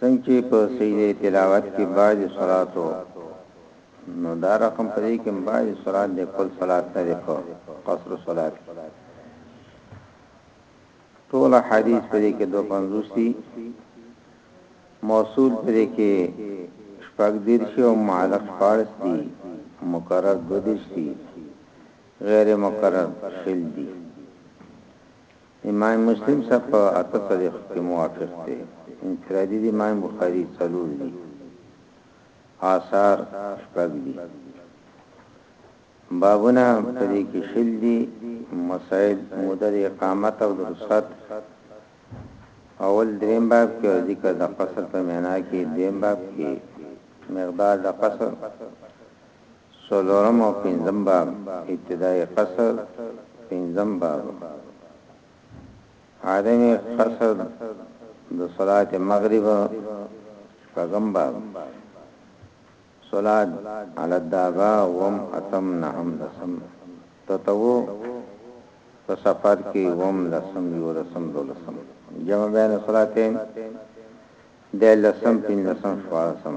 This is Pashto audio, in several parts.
څنګه چي په سجده تلاوت کي بعضي صلات وو نو دا رقم په دې کي هم بعضي صلات دي کل صلات نه دي په قصر صلات کي ټول حدیث په دې کې 250 دي موصول په دې کې شپږ درشي او معلق فارس دي مکرر دو درشي غیر مکرر شل دي امام مسلم صاحب په اته څلوېښت کي موافق دی انفرادي د امام بخاري څلور دي آثار شپږ دي بابونه په دې کي شل دي مسائل موده د اقامت او د رخصت اول دریم باب کې ذکر د قصر په معنا کې دیم باب کې مقدار د قصر څلورم او پنځم باب ابتدائی قصر پنځم باب عدم قصر د صلات مغرب شپږم باب صلات علی الدابا وم اتم نهم لسم تطوع په سفر کې وم لسم یو لسم دو لسم جمع بین صلاتین د لسم پین لسم شوارسم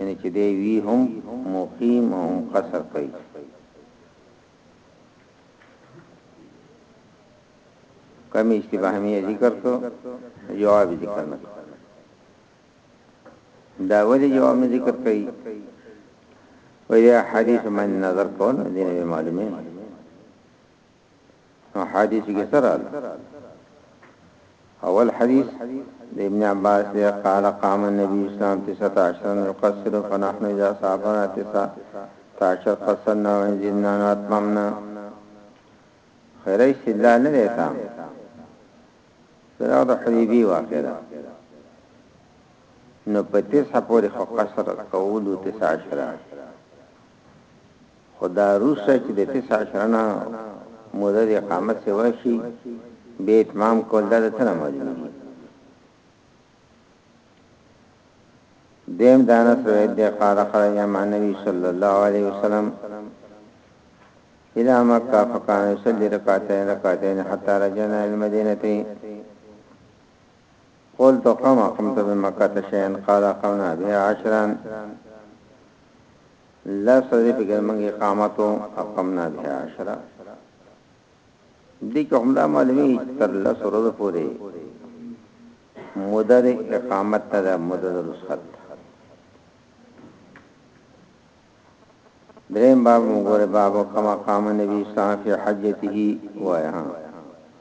یعنی چی دی وی هم مقیم او هم قصر کوي کمی اشتباه می ذکر کو جواب ذکر نه دا ولی جواب نه ذکر کوي وی حدیث من نظر کول دین معلومه نو حدیث کې سره اول حدیث د ابن عباس دی قال قام النبي اسلام 19 يقصر فنحن اذا صابنا 19 قصرنا وانزلنا واتممنا خیره استدلال نه دی تام سراغ د حبیبی واقع ده نو په تیسه پوری خو قصر قولو تیسه عشره خو دا روسته چې د تسع کلنه موده د اقامت سوا شي بیا اتمام کول دا د څنګه معلومه دي دیم دانس روایت دی قال خرج مع النبي صلی الله علیه وسلم الى مکه فكان يصلي ركعتين ركعتين حتى رجعنا المدينه قلت قم قمت بمكة شيئا قال قمنا بها عشرا لس ورځې پکې موږ اقامت او اقمنا بها عشرا دي که همدا معلومي تر لس ورځې پورې مدد اقامت نه ده مدد رسخت دریم باب مګوره باب کما قام نبی صاحب حجته وایا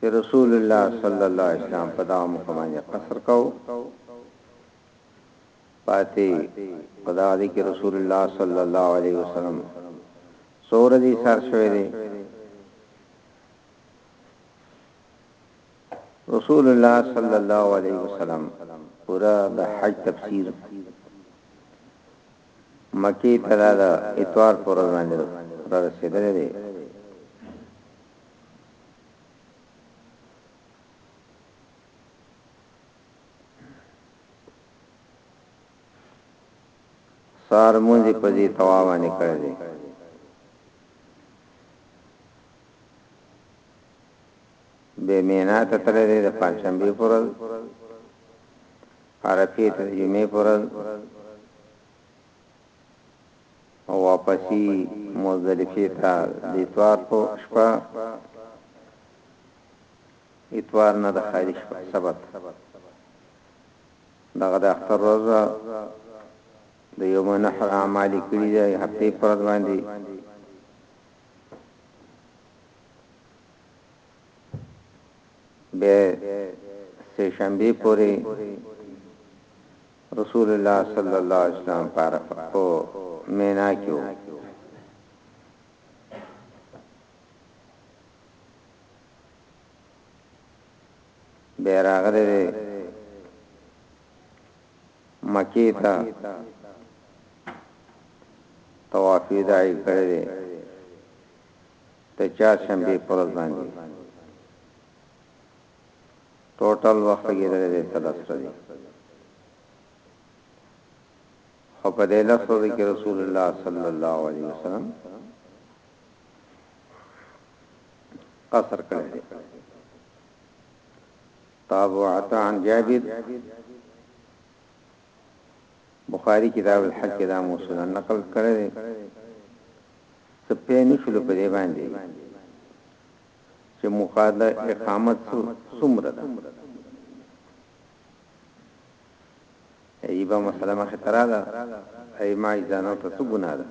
چه رسول الله صلی الله علیه وسلم په دغه موقع باندې قصر کاوه پاتې په دغه دي کې رسول الله صلی الله علیه وسلم سور دي سر شوی دی رسول الله صلی الله علیه وسلم پورا د حج تفسیر مکی تلاله اتوار پر ورځ باندې را رسیدلې سار مونږ په دې توا باندې کړی دی به مینا ته تللی دی د پنځشنبه پر ورځ عرفه ته جمعې پر ورځ او واپسي مزدلفې ته د اتوار په شپه اتوار نه د خالي شپه سبت دغه د اختر ورځ د یوم نحر اعمال کړی دی هفته پر باندې به سه شنبه پورې رسول الله صلی الله علیه وسلم په عرفه په مینا کې وو بیا راغلی دی مکی ته طواف دای کړی دی ته چا شنبه پر ځان دی ټوټل وخت لګیدلی دی څه لس ورځې خو په دې لس ورځې کې رسول الله صلی الله علیه وسلم قصر کړی دی تابعت عن جابر بخاری کتاب الحج کې دا موصول نقل کړی دی څه په نشلو په دی باندې چې موخه د اقامت څو څومره ده عجیبه مسله مخې ته راغله ای ما ځانو ته څه ګناه ده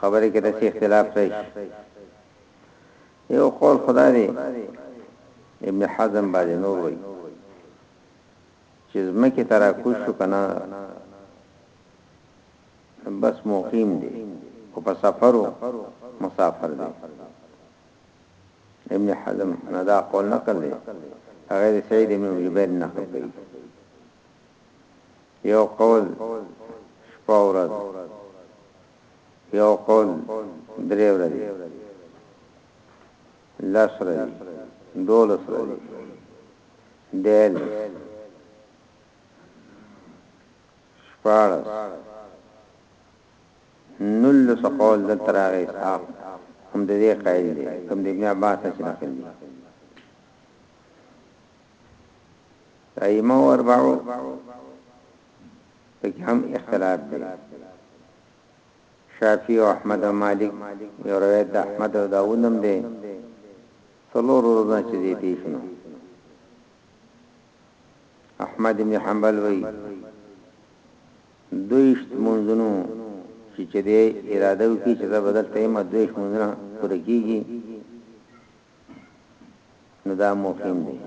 خبرې کې د څه اختلاف راشي یو قول خدای دی ابن حزم باندې نور وای چې زمکه ترا کوشو کنه بس مقیم دی خو په سفر و مسافر دی ابن حزم نه دا قول نقل دی هغه د سعید ابن جبیر نقل کوي یو قول شپه ورځ یو قول درې ورځې لس ورځې دولس ورځې دیل شپاړس نولس قول دلته راغی اسحاق هم د دې قائل دی کوم د ابن عباس چې نقل دی ائمه او اربعو پکې هم اختلاف دی شافعي او احمد او مالک یو روایت د احمد او داوود هم دی څلور ورځې چې دی پیښنو احمد ابن حنبل وی دویشت منزنو چې چې دی اراده وکړي چې دا بدل تیمه دویشت منزنه پوره کیږي نو دا مفهوم دی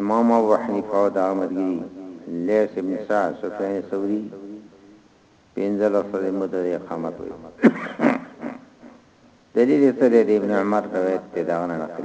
امام ابو حنیفه او دا مرګي لیس ابن سعد سفیان ثوری پنځل سره مدد اقامت وي دلیل سره ابن عمر روایت ته دا نه نقل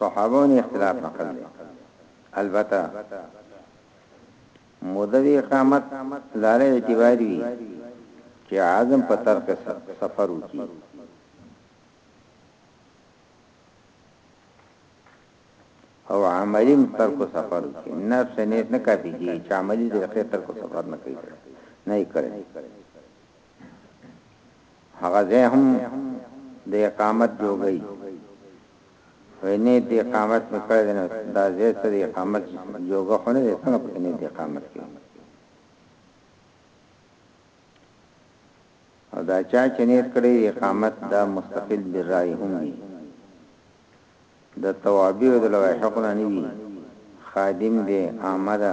صحابون اختلاف نقل دی البته مدد اقامت لاره اعتباری وی چې عزم په ترک سفر وکړي او عملی ترک سفر وکړي نفس نیت نه کافي چې عملی د ترک سفر نه کوي نه یې کړی هغه ځای هم د اقامت جوګي وینې د اقامت میکړه دنه دا ځای څه د اقامت جوګه خونه دې څنګه پکې نه د اقامت کې او دا چا چې نیت کړی اقامت دا مستقل دی رائے هم دی د توابع د لوایح حقونه نه وی خادم دی آمده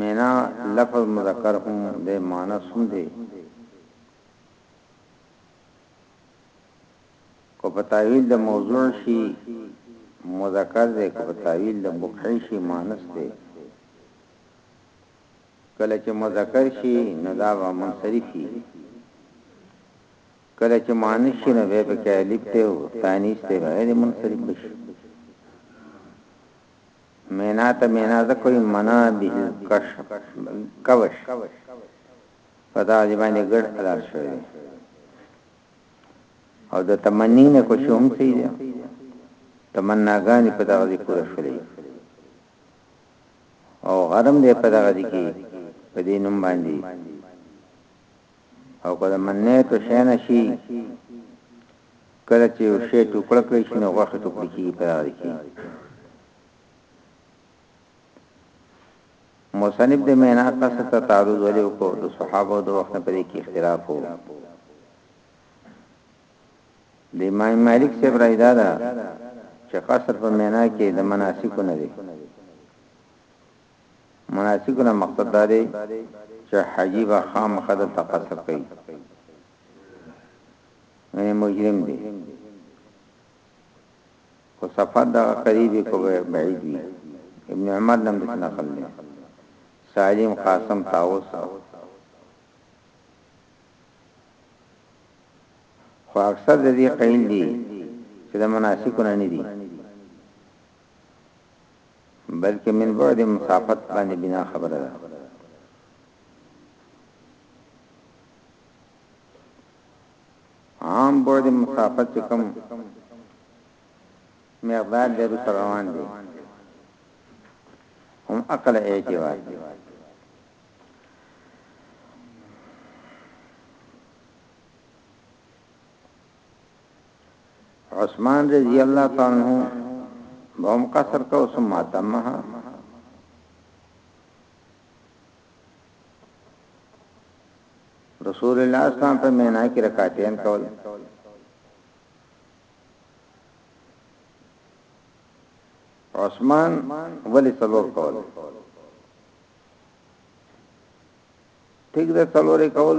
مینا لفظ مذکر هم دی مؤنث هم دی که په تاویل د موضوع شي مذکر دی که په تاویل د بقع شي مؤنث دی کله چې مذکر شي نو دا به منصرف شي کله چې مؤنث شي نو به پکې الف ته او تانیث ته غیر منصرف شي مینا ته مینا ځکه وایي منا به الکوش په دغه ځای باندې ګډ حلال شوی دی او د تمنی نه کوشي هم صحیح دی تمناګانې په دغه ځای پوره شولې او غرم دې په دغه ځای کې په دې نوم باندې او کله منه ته شي نه شي کله چې یو شی ټوکړه کړی شي نو غوښه ټوکړي کیږي په هغه کې مصنف د مینا قصه ته تعرض ولې وکړو د صحابه د وخت په کې اختلاف وو د امام مالک سے برایدا دا چې قصر په مینا کې د مناسکو نه دی مناسکو نه مقصد دا دی چې حاجي به خامخا دلته قصر کوي یعنی مجرم دی خو سفر دا قریبی کو بعید وی ابن عمر نم دس نقل دی سالم قاسم تاوس خو اکثر د دې قیل دی چې د مناسکو نه نه دي بلکه من بعد مسافت باندې بنا خبره ده عام بعد مسافت کم مقدار د روان دي هم عقل اعتبار دي عثمان رضی الله تعالی عنہ بهم قصر کو ثم تمها رسول الله صلی الله علیه وسلم په مینا کې رکعتین کول عثمان ولی څلور کول ٹھیک ده څلورې کول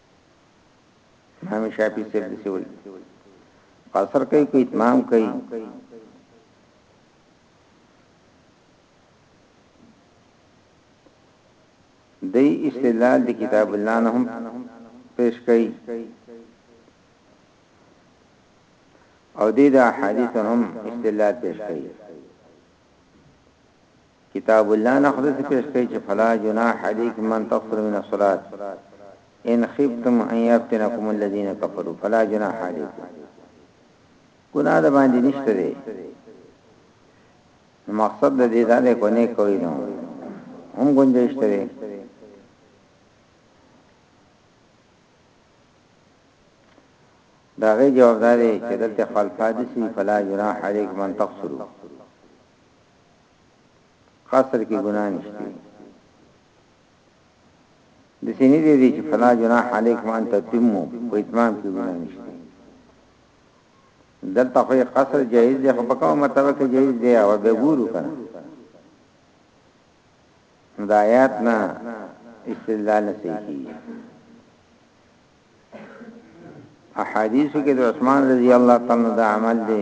امام شافعي سره دي سوي قصر کوي کوي اتمام کوي دی استدلال د کتاب الله نه هم پیش کوي او دې د احادیث هم استدلال پیش کوي کتاب الله نه خو داسې پېښ کوي چې فلا جناح علیکم ان تقصروا من الصلاة ان خفتم ان یفتنکم الذین کفروا فلا جناح علیکم ګناه د باندې نشته دی مقصد د دې دا دی کو نه کوي نو هم گنجائش ته دی دا غي جواب دی چې دلته خلفا دي سي فلا جناح عليك من تقصروا قصر کې ګناه نشته د سینې دې چې فلا جناح علیک وان تتمو په اتمام کې ګناه نشته دلته خو قصر جایز دی خو په کومه مرتبه کې جایز دی او به ګورو کنه دا آیات نه استدلال صحیح احادیث کې د عثمان رضی الله تعالی عنہ عمل دی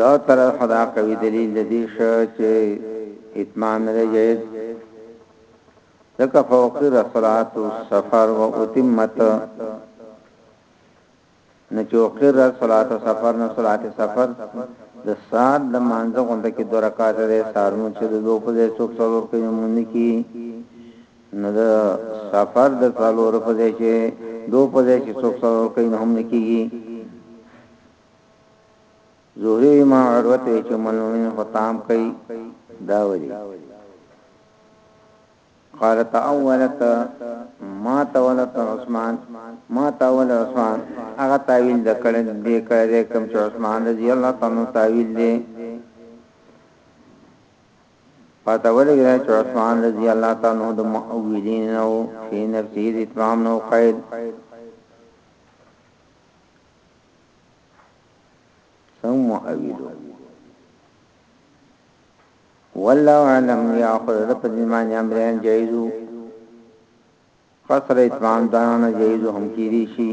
یو طرف خدا قوی دلیل ددی شو چې اتمام نه جائز ځکه فوقی رسولات سفر و اتمت نه چې وقیر رسولات سفر نه صلات سفر د سات د مانځه غونډه کې دوه رکعات لري سارمو چې د دوه په ځای څوک څلور کوي مونږ کی نو د سفر د څلور په ځای چې دوه په ځای چې څوک څلور کوي هم نکیږي زهري امام عروه ته چې ملمومین خو تام کوي دا ولي قال تاولت ما تولت عثمان ما تاول عثمان هغه تعویل د کړه دې کړه دې کوم چې عثمان رضی الله تعالی تعویل دې پته ولګی چې عثمان رضی الله تعالی عنہ د مؤولین او فی نفسه د اتمام نو قید څنګ مو اویلو والله اعلم یا خود د په ایمان امرین جایزو قصر اتمام دانه جایزو هم کیری شي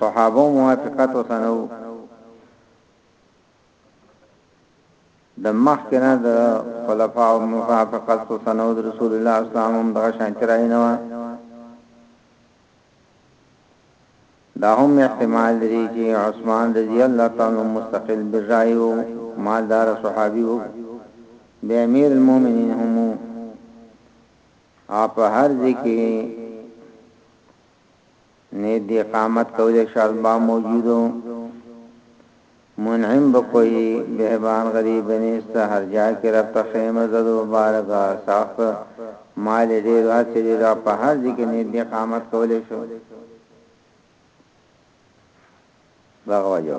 صحابه موافقت وسنو د مخ کنه د خلفاء او موافقت وسنو رسول الله اسلام هم د شان چرای نه دا هم احتمال لری چی عثمان رضی الله تعالی عنه مستقل برای او مالدار صحابی وو بیا امیر المومنین هم وو او په هر ځکه نه دی قامت کولای شالبا موجودو منعم به کوی بهبان غریب نیسته هر جا کی رب ته خه مزه ده مبارک ده سخت مال یې ډیر هڅې ډیر او په هر ځای کې نیت دی قامت کولی شو دغه وجه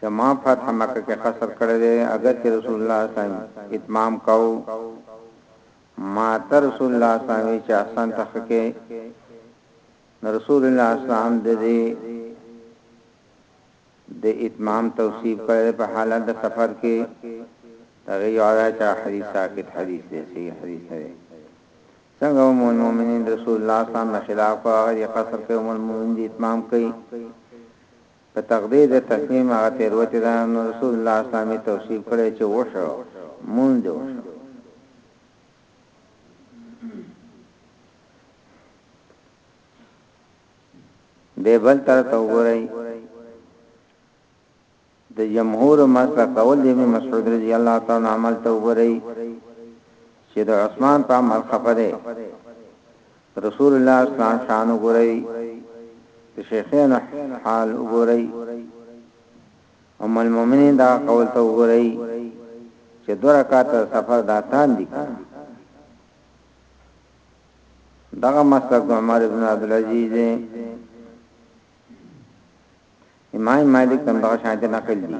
چه ما فتح مکه کې قصر کړی دی اګر چه رسول الله صلی الله علیه وسلم اتمام کاو ما ته رسول الله صلی الله علیه وسلم چه احسان تخکه رسول الله صلی الله علیه وسلم د اتمام توصیف کړی په حالت د سفر کې هغه یو راځه حدیث ساکت حدیث دی صحیح حدیث دی څنګه هم المؤمنین رسول الله صلی الله علیه وسلم خلاف هغه قصر کې هم المؤمنین اتمام کوي که تقدیر د تقویم هغه تېروتې ده نو رسول الله اسلام یې توصیف کړی چې وښه مونځ دې وشه. دې بل طرف ته وګورئ د جمهور مسله قول دی ابن مسعود رضی الله تعالی عنہ عمل ته وګورئ چې د عثمان په عمل خفه دی رسول الله اسلام شان وګورئ د شیخینو حال وګورئ ام المؤمنین دا قول ته وګورئ چې دوه رکعات سفر داتان دي کنه دغه مسلک د عمر ابن عبد العزيز امام مالک هم دغه شان ته نقل دي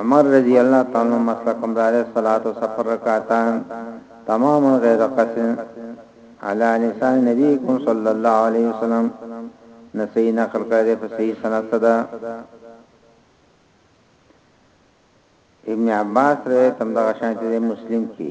عمر رضی الله تعالی عنہ مسله کوم دار صلات او سفر رکعتان تمام غیر قصر علی لسان نبی کوم صلی الله علیه وسلم نسی نقل کړی په صحیح سند صدا ابن عباس روایت هم دا شانته مسلم کی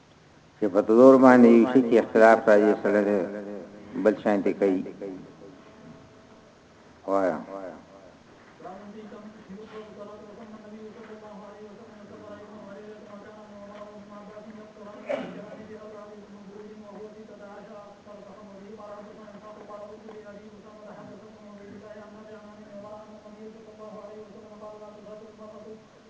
چې په تلور باندې یو شي کې اختلاف راځي سره ده بل شان دي کوي وایا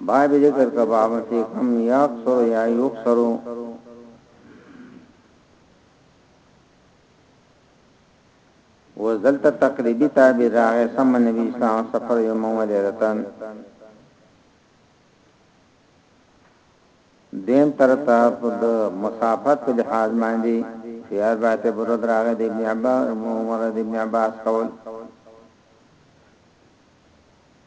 باب ذکر کا باب تی کم یاکثر یا یوکثر وزلت تقریبی تابیر راغی سم نبی اسلام سفر یوم ولیلتن دیم ترتا د مسافت په لحاظ باندې خيار باته برد راغه د ابن عباس عمر د ابن عباس قول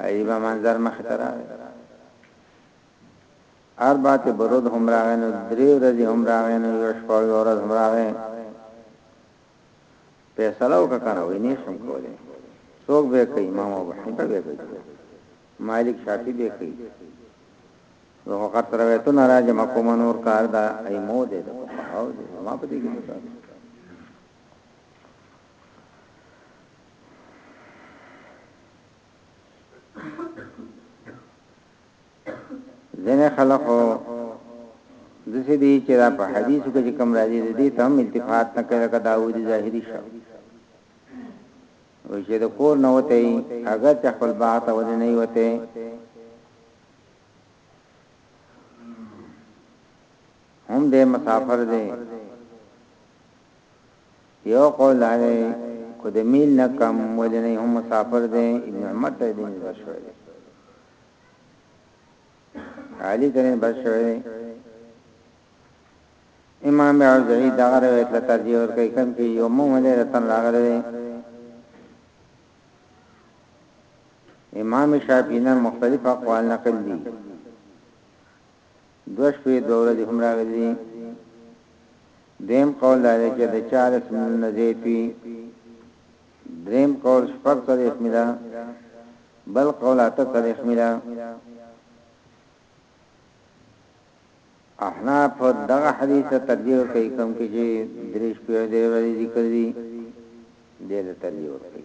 عیبه منظر مخې ته راغی اربعه برود هم راغی نو درې ورځې هم راغی نو یو شپه یو ورځ هم راغی فیصله وکړه وې نه شم کولای څوک به کوي امام ابو حنیفه به کوي مالک شافعی به کوي نو وخت راوې ته ناراض مکو منور کار دا ایمو دې او دې ما په دې کې ځنه خلقو د څه دي چې دا په حدیثو کې کوم راځي د دې تم التفات نه کړه کا داوود ظاهری شو او چې د کور نه وته هغه چې خپل باغ ته ونه نه وته هم دې مسافر دې یو قول دا دی که د میل نه کم ولې نه هم مسافر دی ابن عمر ته دې نسبت شوی دی علی ته نسبت شوی دی امام عزوی دا روایت له ترجیح ور کوي کوم چې یو مو ولې رتن راغلی دی امام شافعی نه مختلف اقوال نقل دي دوش په دوره دي هم راغلي دویم قول دا دی چې د چهارلس میلیون نه زیات وي، دریم قول شپږ څلوېښت میله، بل قول اته څلوېښت میله. احناف دغه حدیث ته ترجیح ورکوي کوم کې چې درې شپې او درې ورځې ذکر دي دې ته ترجیح ورکوي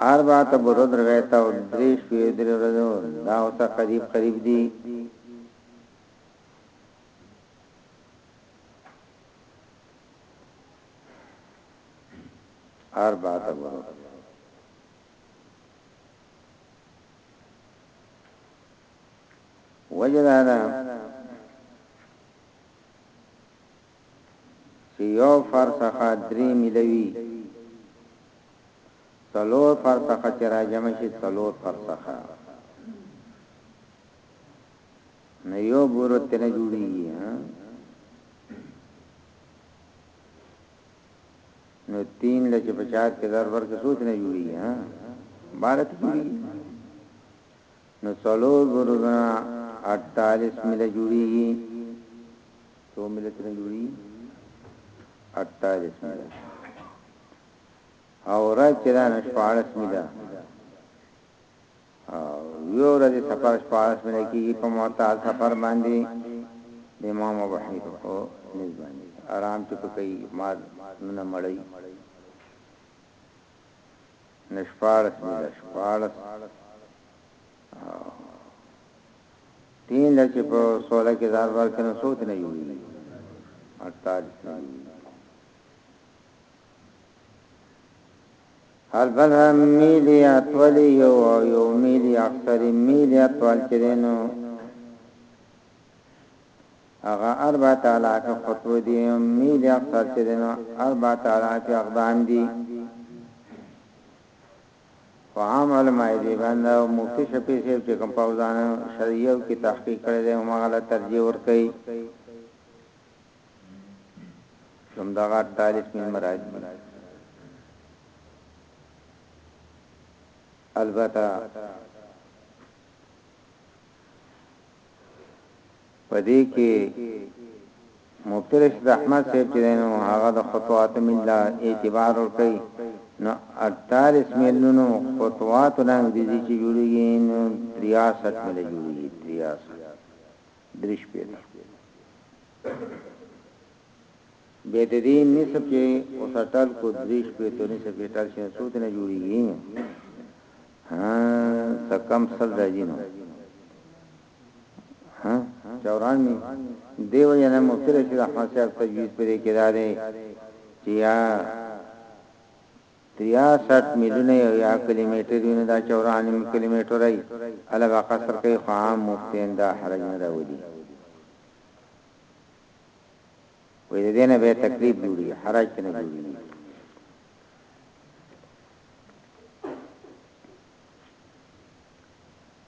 اربعه تبرد روایت او درې شپې او درې ورځې دا اوسه قریب قریب دي اربعه تبرد وجدانا چي يو فرسخه درې ميله وي څلور فرسخه چي راجمع شي څلور فرسخه نه يو بورت ته نه جوړيږي نو تین لچ پچات کې ضرب ورکې سوچ نه جوړي ها بارت جوړي نو څلور ګورنا 48 مل جوړيږي څو ملتونه جوړي اټالس ملي او را چې دا نشپاړس ملي او یو ورځ سفر شپاړس ملي کېږي په معتاد سفر باندې امام ابو حنیفه خو نزبانی آرام چې په کوي ما نه مړی نشپاړس ملي شپاړس تینده چې په سوله کې ځان ورکړي نو څوک نه جوړېږي اټال هر بل هم میلی اتولی یو او یو میلی اکثری میلی اتوال چرینو اغا اربع تعالی که خطو دی میلی اکثر چرینو اربع تعالی که اقدام دی خو عام علما یې دې باندې او مفتي شفیع صاحب چې کوم په اوزانو شرعیو کې تحقیق کړی دی هماغه له ترجیح ورکوي چې همدغه اړتالیس مین مراج دي البته په دې کې مفتي رشید احمد صاحب چې دی نو هغه د خطوات مله اعتبار ورکوي نو 48 میلیونو خطواتو نه انګریزي چې جوړیږي نو 63 مله جوړیږي 63 درش پیدا به د دې نسب چې اوسټل کو دریش په تو نسب کې ټال شي سوت نه جوړیږي ها سکم سر راځي نو ها چوران می دیو جن مفتی رشید احمد صاحب تجویز پرې کې دا دی چې یا 63 میلیونه یو یا کیلومتر ویني دا چوران می کیلومتر ای الا با قصر کې خو عام مفتی دا حرج نه راوړي وې دې نه به تکلیف جوړي حرج نه جوړي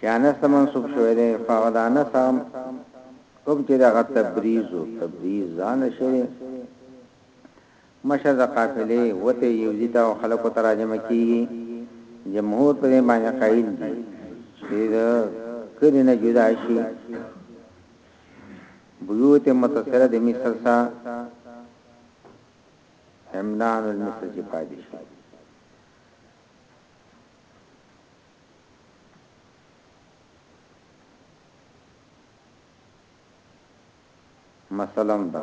چې انس ته منسوب شوی دی خو هغه د انس هم کوم چې دغه تبریز او تبریز ځان شوی مشر د قافلې وته یو دي ته خلکو تراجمه کیږي جمهور په دې باندې قائل دي چې دا کړي نه جدا شي بيوت متصله د مصر سره عمران المصر چې پاتې شي مثلاً دا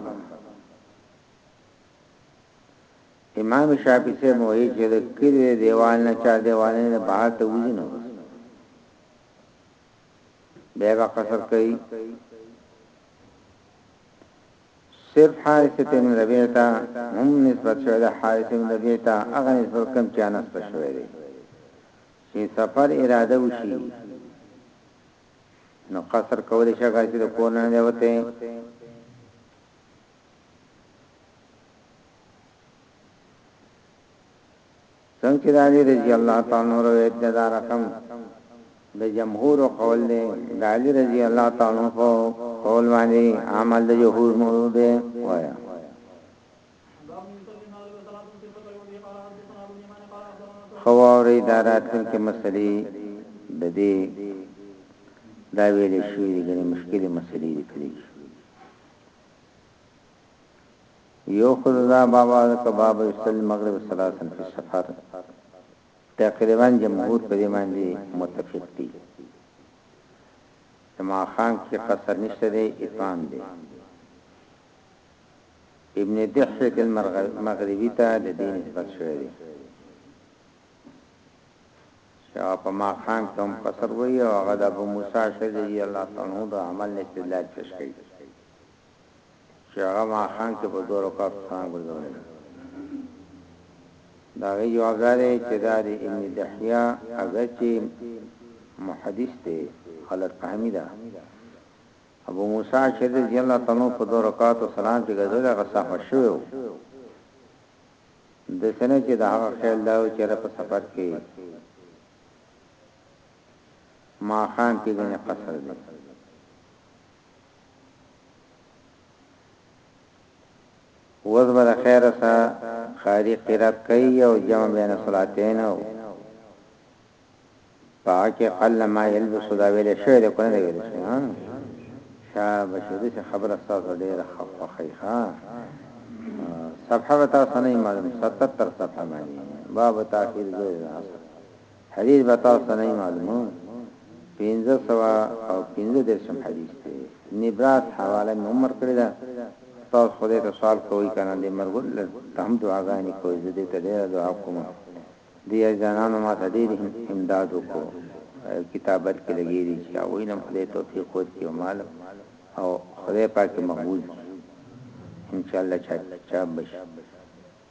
امام شافعي سے موي چې د کړي دیوال نه چا دیوال نه بهر ته وځي نو به به قصر کوي صرف حارثة ابن ربيع ته هم نسبت شوی ده، حارثة ابن ربيع ته هغه نسبت کوم چې انس ته شوی دی، چې سفر اراده وشي نو قصر کولی شي اګر چې د کور نه نه دی وتی، څنګه چې د علي رضي الله تعالی عنه روایت دی دا رقم د جمهور قول دی، د علي رضي الله تعالی عنه په قول باندې عمل د جههور دی. وايه. خو واوري دا راتلونکې مسلې د دې دا ویلې شوې دي ګنې مشکلې مسلې دي کړي. يو خو د دا بابا د کباب ويشتل مغرب صلاة فی سفر تقریبا جمهور په دې باندې متفق دي چې ماښام کې قصر نشته دی اتمام دی ابن دحیه المغربی ته د دې نسبت شوی دی چې په ماښام کې هم قصر وایي او هغه د ابو موسی شذری الله تعالی د عمل استدلال پیش کوي چې هغه ماښام کې په دوه رکعاتو څنګه ګرځولې ده؟ د هغې جواب دا دی چې دا د ابن دحیه اګر چې محدث دی غلط فهمي ده ابو موسی شهید رضی الله تعالی په دوه رکعاتو سلام چې ګرځول هغه صحه شوی و د سنه چې دا هغه خیال دا و چې په سفر کې ما خام کې غني قصر دی اوس به د خیر سره قاری قرات کوي او جمع بین صلاتین او پاکه قل ما یلبس دا ویل شوی د کنه ویل شوی ها شاه بشری څخه خبره تاسو ډیره خفه خیخه صفحه تاسو نه معلوم 77 صفحه باندې باب تاخير زوی حديث به تاسو ته نوی معلوموم، پنځه سوه او پنځه دېرشم حديث دی، نبراس حواله مې هم ورکړې ده، تاسو خدای ته سوال کوئ که نه، د مرګولو له ته هم دعاګانې کوئ، زه دې ته ډېره دعا کوم، د يزدانانو ما ته ډېر امداد وکړو، په يو کتابت کې لګيا دي چې هغوی له هم خدای توفيق ورکړي او ما له او خدای پاک يې مقبول کړي، انشاءالله چاپ به شي.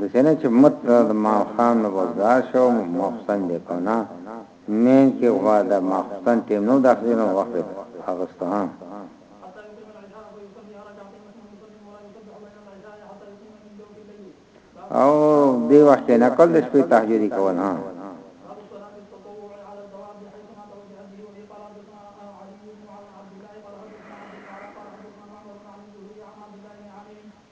دسنه چې مت ته د ماښام نه وزګار شوم ماخستن دی کونه مین کې غوا د ماخستن ټیم نو داخلي نو وخت اغسته او دی وخت نه کول د شپې تهجدي کول ها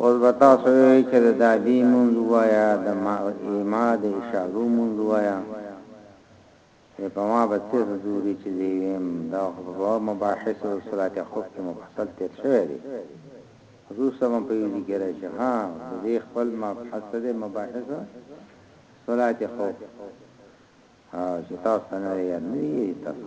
اوس به تاسو وی چې د دابی منځ وایا د ما د اشارو منځ وایا ای په ما به څه زوري چې زه ویم دا خو په باب مباحث او اصولات حقوق کې مفصل تیر شوی دی خصوصا په یو ځای کې راشي ها د دې خپل مبحث دی مباحث اصولات حقوق او چې تاسو نه یې نه تاسو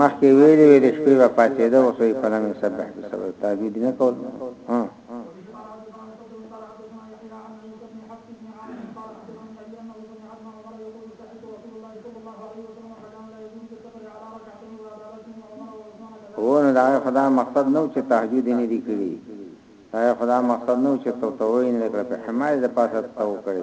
مخکې ویلې وې د شپې به پاتېده او سوی فلم یې سبح کې سبح تهجد نه کول ها ونه دا خدا مقصد نو چې تهجد نه دی کړی دا خدا مقصد نو چې تو توین لکه په حمایت د پاسه تو کړی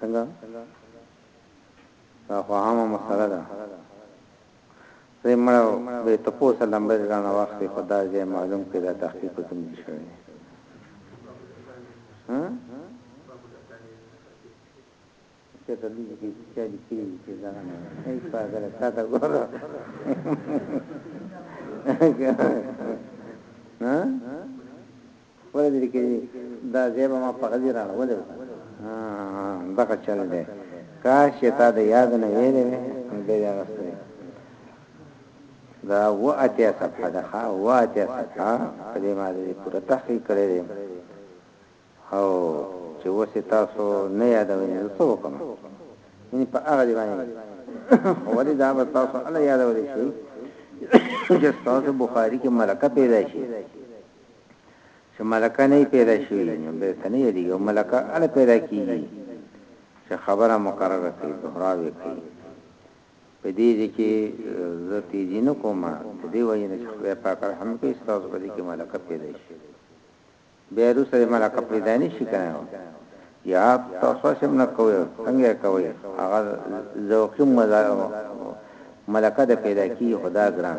څنګه دا خو عامه مسله ده زه مړ به تپوس لمبر رانه واخلي خدا دې معلوم کړي دا تحقیق کوم دي شوی ها چې د دې کې چې دې کې چې دا نه هیڅ پاګل تا دا ګور ها ولې دې کې دا زیبه ما په غزي راړه ولې وکړه دغه چل دی کاش چې تا د یاد نه ویلې نو به یې راستې دا و اتیا صفحه ده ها و اتیا صفحه په دې باندې پوره تحقیق کړی دی او چې وسه تاسو نه یادوي نو څه وکم یعنی په هغه دی باندې ولې دا به تاسو الله یادول شي چې تاسو بخاری کې ملکه پیدا شي چې ملکه نه وي پیدا شوي نو بیرته نه یادیږي او ملکه هله پیدا کیږي چې خبره مقرره کړي دهراو یې کړي په دې ځای کې زه تیزی نه کوم د دې وجې نه چې خدای پاک رحم کوي ستاسو په دې کې ملکه پیدا شي بیا روسره ملکه پیدا نه شي کنه یا تاسو سم نه کوی څنګه کوی هغه ذوقي ملکه د پیدا کی خدا ګران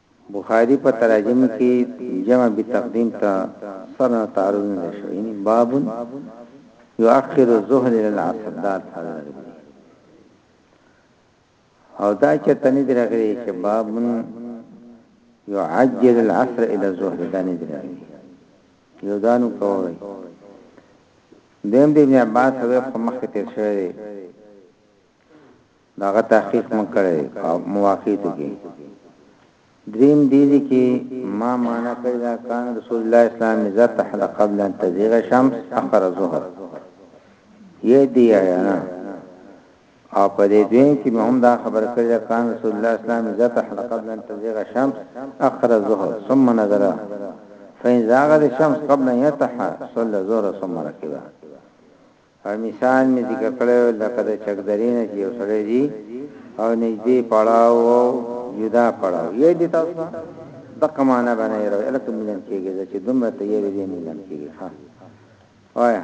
بخاری په تراجم کی جمع بتقدیم ته سره تعرض نه ده شوی یعنی باب یؤخر الظهر الى العصر دا الفاظ راغلی دی او دا چرته نه دی راغلی چې باب یعجل العصر الى الظهر دا نه دی راغلی یو دانو کوی دیم دی ابن عباس وی په مخ ته تیر شوی دی د هغه تحقیق مو کړی دی په مواقیتو کې دریم دې دې کې ما معنا کړی دا کان رسول الله اسلام اذا تحل قبل ان تزيغ شمس اخر ظهر یې دی آیانا او په دې دویم کې به هم دا خبر کړی دا کان رسول الله اسلام اذا تحل قبل ان تزيغ شمس اخر ظهر ثم نظر فإن زاغ الشمس قبل أن يتحى صلى الظهر ثم ركبها هغه مثال مې ذکر کړی و لکه د چکدرې نه چې یو سړی ځي او نږدې پړاو او جدا پړاو یې دي تاسو ته دغه معنا به نه یې لکه میلن کېږي زه چې دومره ته یې دې میلن کېږي ښه وایه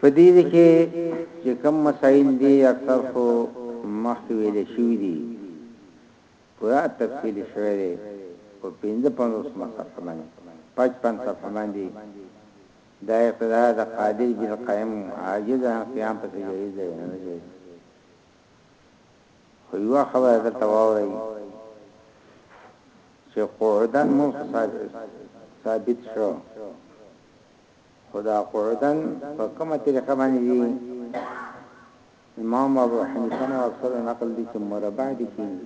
په دې ځای کې چې کوم مسایل دي اکثر خو مخکې ویل شوي دي، پوره تفصیل شوی دی په پنځه پنځوس مه صفحه باندې، پچپن صفحه باندې، دا اقتدا د قادر بالقائم عاجز عن قیام پسې جایز دی او نه جایز دی. خو یوه خبره دلته واورئ چې قعودا مو ثابت شو خو دا قعودا په کومه طریقه باندې دي امام ابو حنیفه نه اکثر نقل دي چې مربع دي کینی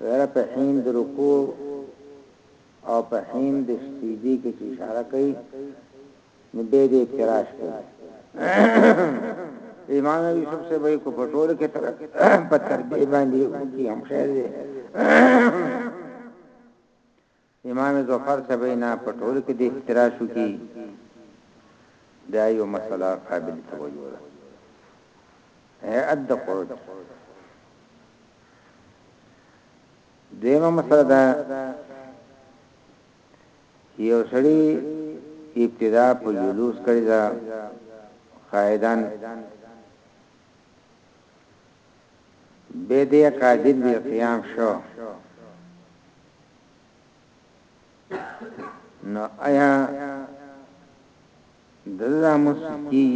ویره په حین د رکوع او په حین د سجدي کې چې اشاره کوي نو به دې افتراش کوي امام ابو یوسف سے وای کو پټول کې تر پتر دی باندې کی هم خیر دی امام ظفر صاحب نه په ټولو کې د احتراش وکړي دا یو مسله قابل توجه ده هيئت د قرود دیمه مسله ده چې یو سړی ابتدا په جلوس کړی دا قائدان بۀ دې قادر وي قيام شو نو ايا دزا مسکی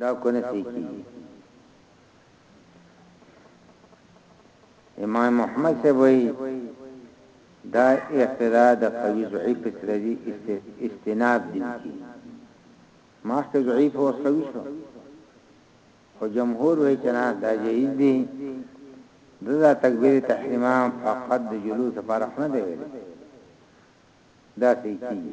دا کو نه سيکي امام محمد سے وای دا اقتدا د قوی ضعیف سره استناد دي کی مخکې ضعیف اوس قوي شو خو جمهور وایي چې نه دا جایز دی دغه تکبیر تحریم فقط د جلوس لپاره نه دی ویل دا صحیح کیږي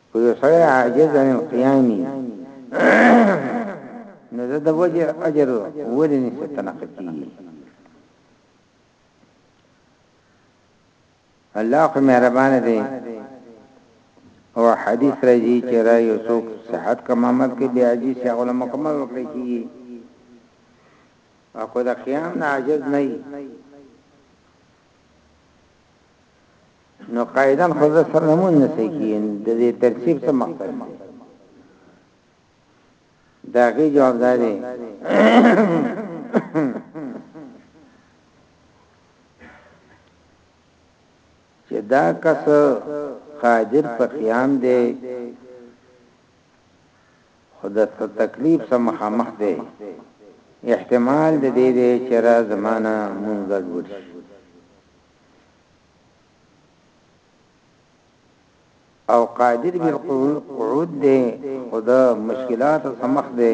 خو یو سړی عاجز عن القیامی نو د ده وجه اجر ولی نشته تنقل کیږي الله خو مهربان دی او حدیث راځي چې را یو څوک صحت کمامت کې بیا عاجز شي غو مکمل وکړي کیږي او کو د قیام نه عاجز نه نو قاعده خو زه سره مون نه سکین د دې ترتیب څه مقصد دی دا غي جواب دی چې دا کس قادر په قیام دی خدا ته تکلیف سم مخامخ دی احتمال د دې چې را زمانہ مونږ ګډ او قادر بالقعود دی خدا مشکلات سمخ دی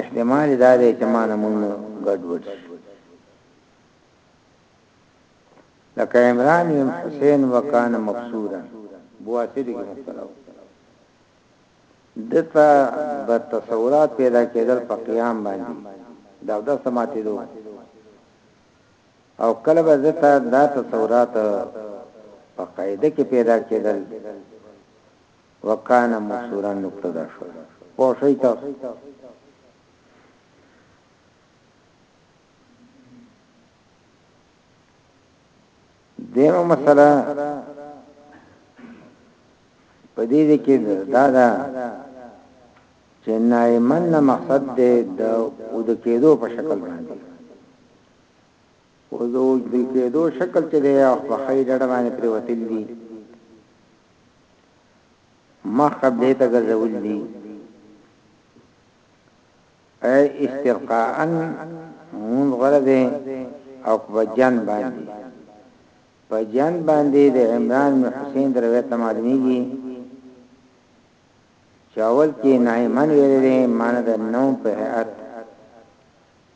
احتمال دا دی چې ما نمون ګډوډ لکه عمران بن حسین وکانه مبسورا بواسطه کې مبتلا دتا به تصورات پیدا کېدل په قیام باندې دا د سماتې دوه او کله به ځکه دا تصورات په قاعده کې پیدا کېدل وکانه مصورا مبتدا شو پوه شئ تاسو دیمه مسله په دې کې دا دا چې نایمن مقصد دې د اود کېدو په شکل باندې خو د اوږدې کېدو شکل چې دی او په ښۍ ډډه باندې پرېوتل دي، مخ قبلې ته ګرځول دي، اې استرقاءً مونږ غره دی او په جن باندې په جن باندې د عمران بن حسین د روایت معلومیږي چې اول کې نایمن ویل دي معنی د نوم په هيئت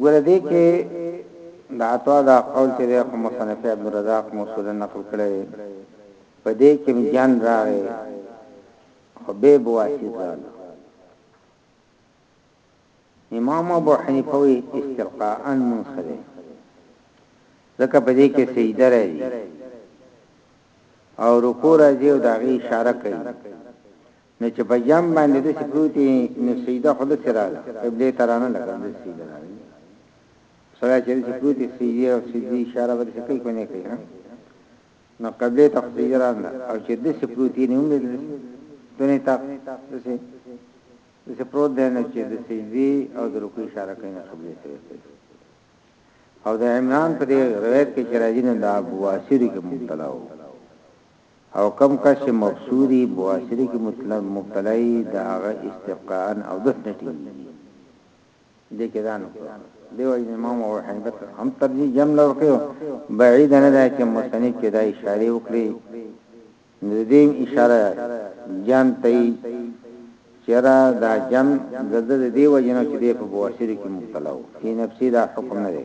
ګوره دې کې د عطا دا قول چې دی خو مصنف ابن رزاق موصولا نقل کړی دی په دې کې جان راغی خو به بواسي ځان امام ابو حنیفه وی استلقاء ان منخره ځکه په دې کې سجده راځي او رکوع راځي او داغي اشاره کوي نو چې په جام باندې د څه پروتي نو سیده خود سره قبله ترانه لګم د سیده راوي سره چې څه پروتي سیده او سیده اشاره به څه کوي کنه کوي نو قبله ته سیده راند او چې د څه پروتي نه موږ دنه تا د څه د څه پروت دی نه چې د سیده او د رکوع اشاره کوي نه قبله ته او د عمران په روایت کې چې راځي نه دا ابو واسری کې مبتلا وو او کوم کس چې مبصور وي، بواسيرې کې مبتلا وي، د هغه استبقاءا اودس نه ټينګېږي، دې کې دا نکته ده، دې وجې نه امام ابو حنيفه ته هم ترجيح جمع له ورکړې او بعيده نه ده چې مصنف چې دا اشارې وکړې نو د دې هم اشاره جمع ته وي، چېرې دا جمع د ده د دې وجې نه چې دی په بواسيرې کې مبتلا و، فی نفسه دا حکم نه دی.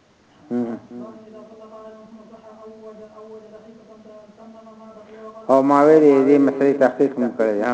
او ما ویل دې مسلې تحقیق هم کړی ها